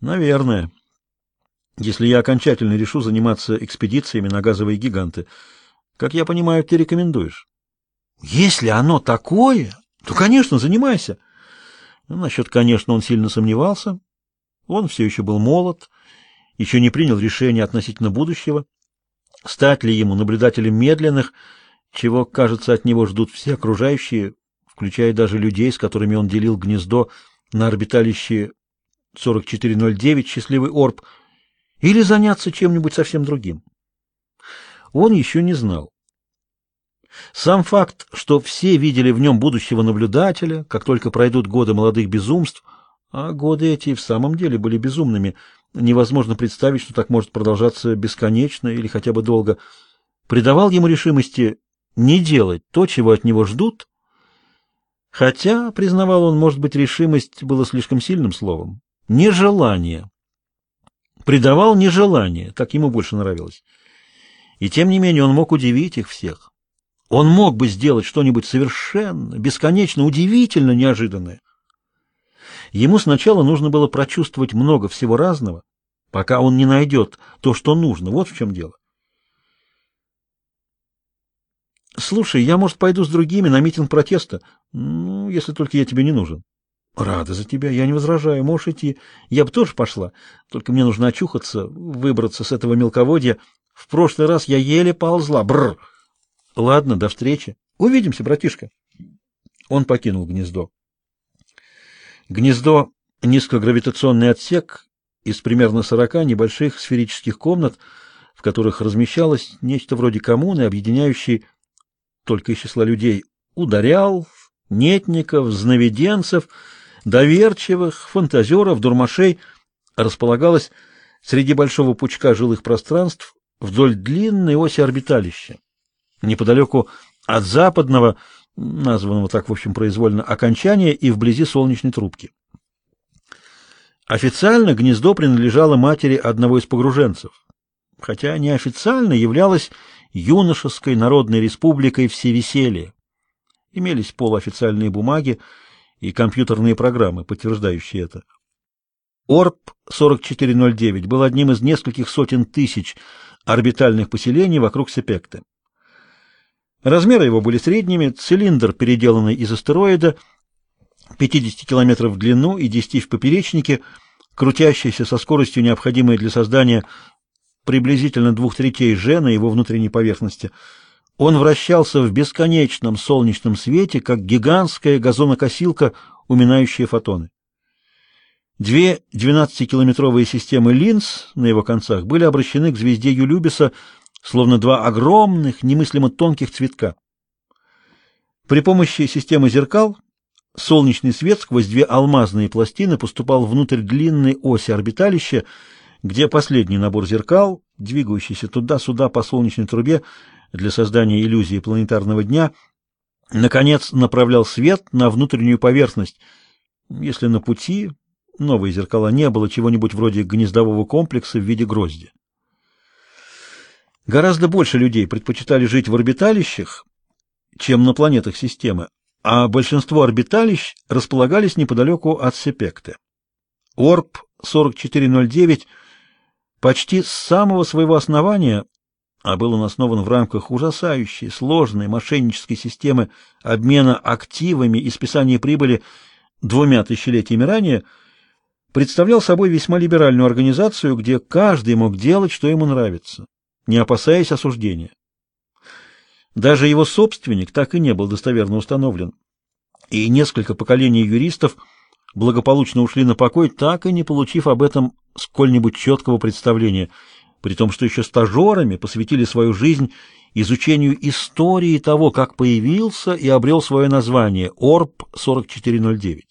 Наверное. Если я окончательно решу заниматься экспедициями на газовые гиганты. Как я понимаю, ты рекомендуешь? Если оно такое, то, конечно, занимайся. Насчет, конечно, он сильно сомневался. Он все еще был молод, еще не принял решения относительно будущего. Стать ли ему наблюдателем медленных, чего, кажется, от него ждут все окружающие, включая даже людей, с которыми он делил гнездо на орбиталище 4409 «Счастливый Орб», или заняться чем-нибудь совсем другим. Он еще не знал. Сам факт, что все видели в нем будущего наблюдателя, как только пройдут годы молодых безумств, а годы эти в самом деле были безумными, невозможно представить, что так может продолжаться бесконечно или хотя бы долго, придавал ему решимости не делать то, чего от него ждут, хотя, признавал он, может быть, решимость было слишком сильным словом, нежелание. Придавал нежелание, так ему больше нравилось. И тем не менее он мог удивить их всех. Он мог бы сделать что-нибудь совершенно, бесконечно, удивительно неожиданное. Ему сначала нужно было прочувствовать много всего разного, пока он не найдет то, что нужно. Вот в чем дело. Слушай, я, может, пойду с другими на митинг протеста? Ну, если только я тебе не нужен. Рада за тебя, я не возражаю, можешь идти. Я бы тоже пошла, только мне нужно очухаться, выбраться с этого мелководья. В прошлый раз я еле ползла. Бррр. Ладно, до встречи. Увидимся, братишка. Он покинул гнездо. Гнездо — низкогравитационный отсек из примерно сорока небольших сферических комнат, в которых размещалось нечто вроде коммуны, объединяющей только из числа людей ударял, нетников, знаведенцев, доверчивых, фантазеров, дурмашей, располагалось среди большого пучка жилых пространств вдоль длинной оси орбиталища неподалеку от западного, названного так, в общем, произвольно, окончания и вблизи солнечной трубки. Официально гнездо принадлежало матери одного из погруженцев, хотя неофициально являлось юношеской народной республикой Всевеселье. Имелись полуофициальные бумаги и компьютерные программы, подтверждающие это. Орб 4409 был одним из нескольких сотен тысяч орбитальных поселений вокруг Сепекты. Размеры его были средними, цилиндр, переделанный из астероида, 50 км в длину и 10 в поперечнике, крутящийся со скоростью, необходимой для создания приблизительно двух третей G на его внутренней поверхности. Он вращался в бесконечном солнечном свете, как гигантская газонокосилка, уминающая фотоны. Две 12-километровые системы линз на его концах были обращены к звезде Юлюбиса словно два огромных, немыслимо тонких цветка. При помощи системы зеркал солнечный свет сквозь две алмазные пластины поступал внутрь длинной оси орбиталища, где последний набор зеркал, двигающийся туда-сюда по солнечной трубе для создания иллюзии планетарного дня, наконец направлял свет на внутреннюю поверхность. Если на пути новые зеркала не было чего-нибудь вроде гнездового комплекса в виде грозди. Гораздо больше людей предпочитали жить в орбиталищах, чем на планетах системы, а большинство орбиталищ располагались неподалеку от Сепекты. Орб 4409 почти с самого своего основания, а был он основан в рамках ужасающей, сложной мошеннической системы обмена активами и списания прибыли двумя тысячелетиями ранее, представлял собой весьма либеральную организацию, где каждый мог делать, что ему нравится не опасаясь осуждения. Даже его собственник так и не был достоверно установлен, и несколько поколений юристов благополучно ушли на покой, так и не получив об этом сколь-нибудь четкого представления, при том, что еще стажерами посвятили свою жизнь изучению истории того, как появился и обрел свое название Орб 4409.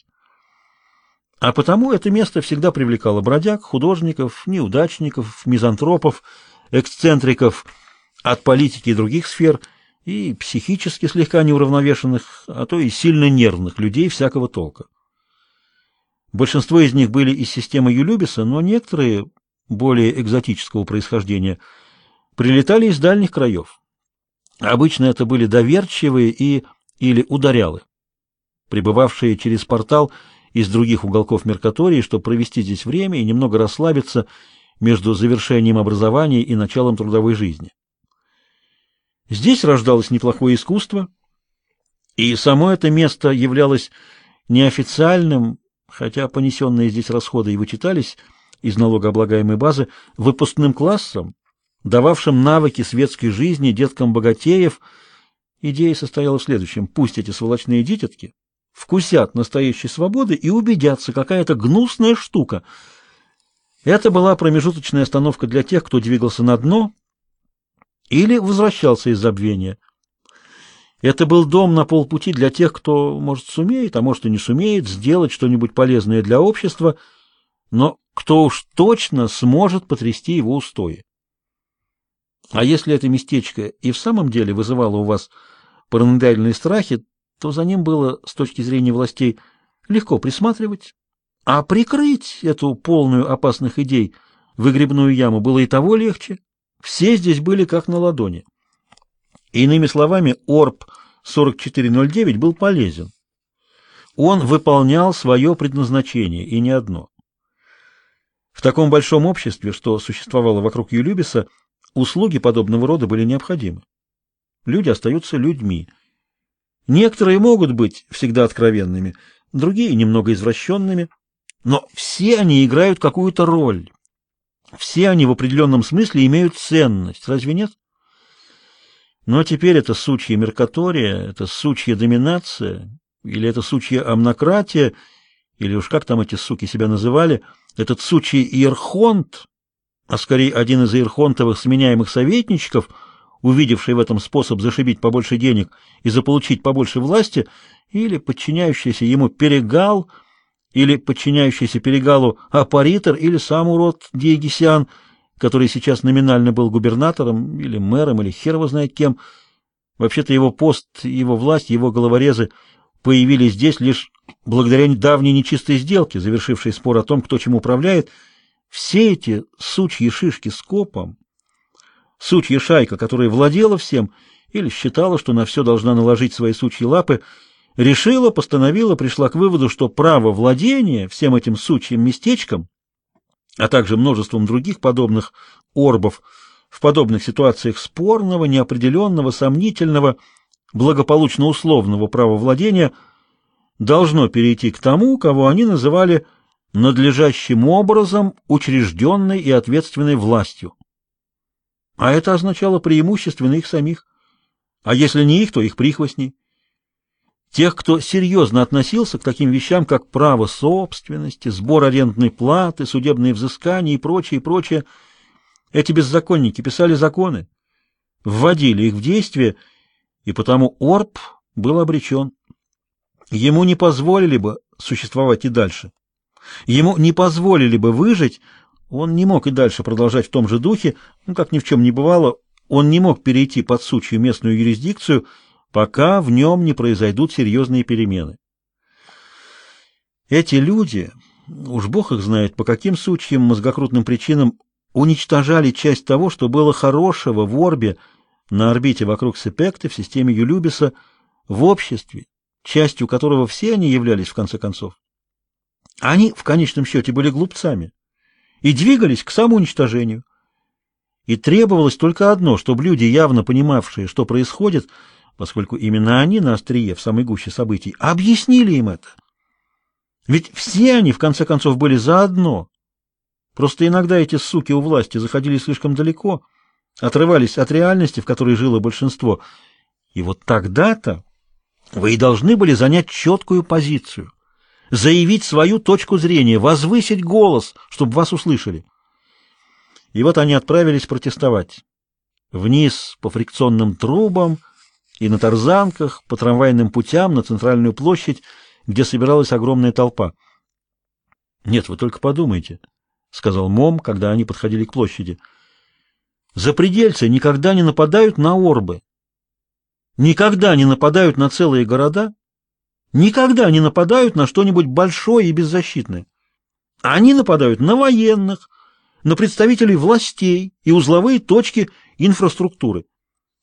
А потому это место всегда привлекало бродяг, художников, неудачников, мизантропов, эксцентриков от политики и других сфер, и психически слегка неуравновешенных, а то и сильно нервных людей всякого толка. Большинство из них были из системы Юлюбиса, но некоторые, более экзотического происхождения, прилетали из дальних краев. Обычно это были доверчивые и или ударялы, прибывавшие через портал из других уголков Меркатории, чтобы провести здесь время и немного расслабиться между завершением образования и началом трудовой жизни. Здесь рождалось неплохое искусство, и само это место являлось неофициальным, хотя понесенные здесь расходы и вычитались из налогооблагаемой базы, выпускным классом, дававшим навыки светской жизни деткам богатеев. Идея состояла в следующем. Пусть эти сволочные дитятки вкусят настоящей свободы и убедятся, какая это гнусная штука. Это была промежуточная остановка для тех, кто двигался на дно или возвращался из забвения. Это был дом на полпути для тех, кто, может, сумеет, а может и не сумеет сделать что-нибудь полезное для общества, но кто уж точно сможет потрясти его устои. А если это местечко и в самом деле вызывало у вас параноидальные страхи, то за ним было, с точки зрения властей, легко присматривать, а прикрыть эту полную опасных идей выгребную яму было и того легче. Все здесь были как на ладони. Иными словами, Орб 4409 был полезен. Он выполнял свое предназначение, и не одно. В таком большом обществе, что существовало вокруг Юлюбиса, услуги подобного рода были необходимы. Люди остаются людьми. Некоторые могут быть всегда откровенными, другие немного извращенными, но все они играют какую-то роль. Все они в определенном смысле имеют ценность, разве нет? Но теперь это сучья меркатория, это сучья доминация, или это сучья амнократия, или уж как там эти суки себя называли, этот сучий иерхонт, а скорее один из иерхонтовых сменяемых советничков, увидевший в этом способ зашибить побольше денег и заполучить побольше власти, или подчиняющийся ему перегал, или подчиняющийся перегалу апаритор, или сам урод Диегисян, который сейчас номинально был губернатором, или мэром, или хер его знает кем. Вообще-то его пост, его власть, его головорезы появились здесь лишь благодаря давней нечистой сделке, завершившей спор о том, кто чем управляет, все эти сучьи шишки с копом, сучья шайка, которая владела всем или считала, что на все должна наложить свои сучьи лапы, решила, постановила, пришла к выводу, что право владения всем этим сучьим местечком, а также множеством других подобных орбов, в подобных ситуациях спорного, неопределенного, сомнительного, благополучно условного права владения – должно перейти к тому, кого они называли надлежащим образом учрежденной и ответственной властью. А это означало преимущественно их самих, а если не их, то их прихвостней. Тех, кто серьезно относился к таким вещам, как право собственности, сбор арендной платы, судебные взыскания и прочее, прочее. Эти беззаконники писали законы, вводили их в действие, и потому Орб был обречен. Ему не позволили бы существовать и дальше. Ему не позволили бы выжить, он не мог и дальше продолжать в том же духе, ну, как ни в чем не бывало, он не мог перейти под сучью местную юрисдикцию, пока в нем не произойдут серьезные перемены. Эти люди, уж бог их знает, по каким сучьим мозгокрутным причинам, уничтожали часть того, что было хорошего в орбе на орбите вокруг Сепекты в системе Юлюбиса в обществе, частью которого все они являлись в конце концов. Они в конечном счете были глупцами и двигались к самоуничтожению. И требовалось только одно, чтобы люди, явно понимавшие, что происходит, поскольку именно они на острие, в самой гуще событий, объяснили им это. Ведь все они, в конце концов, были заодно. Просто иногда эти суки у власти заходили слишком далеко, отрывались от реальности, в которой жило большинство. И вот тогда-то вы и должны были занять четкую позицию, заявить свою точку зрения, возвысить голос, чтобы вас услышали. И вот они отправились протестовать. Вниз по фрикционным трубам и на тарзанках, по трамвайным путям, на центральную площадь, где собиралась огромная толпа. «Нет, вы только подумайте», — сказал Мом, когда они подходили к площади. «Запредельцы никогда не нападают на орбы, никогда не нападают на целые города, никогда не нападают на что-нибудь большое и беззащитное. Они нападают на военных, на представителей властей и узловые точки инфраструктуры.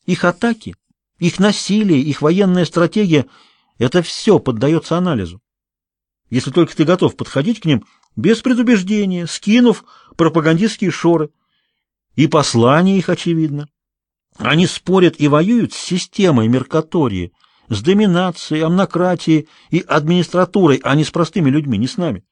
Их атаки, их насилие, их военная стратегия – это все поддается анализу. если только ты готов подходить к ним без предубеждения, скинув пропагандистские шоры. И послание их очевидно. Они спорят и воюют с системой Меркатории, с доминацией, амнократией и администратурой, а не с простыми людьми, не с нами.